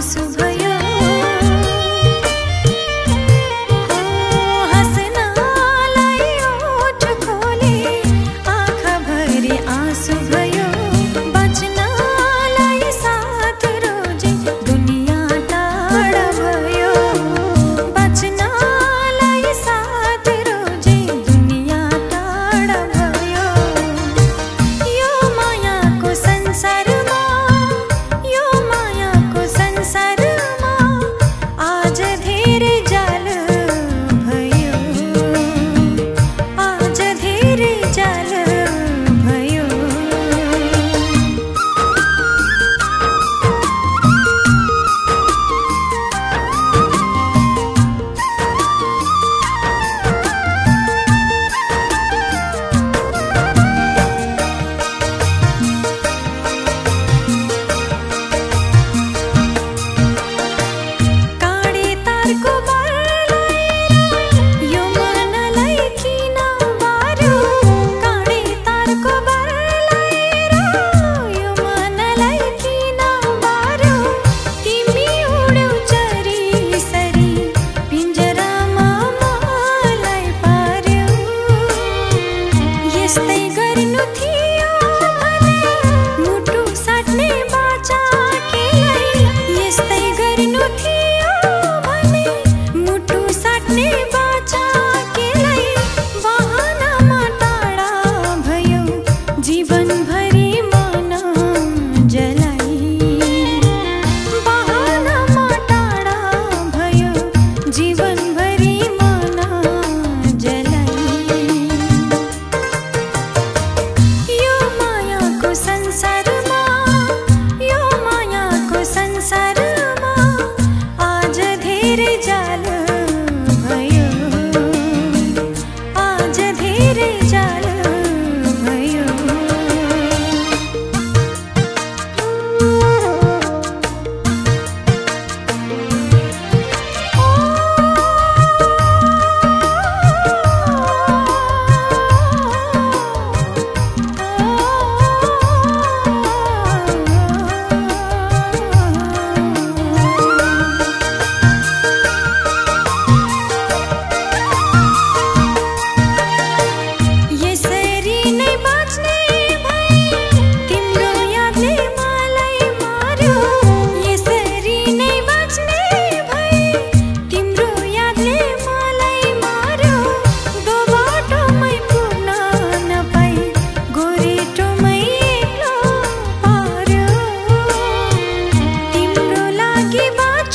सुधय ओ हस्ना लाई ओ चोली आँखा भरि आँसु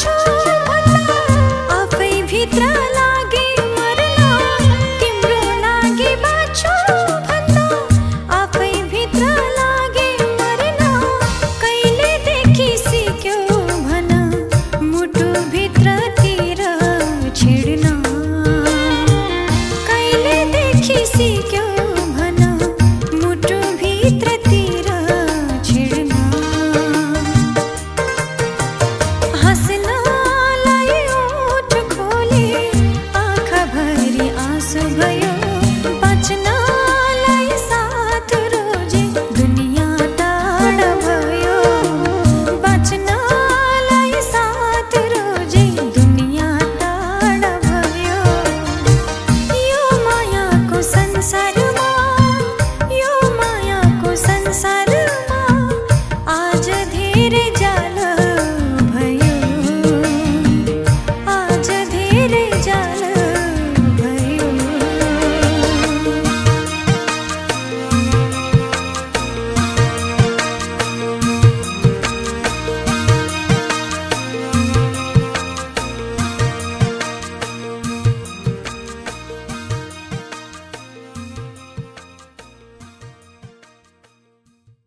Choo-choo.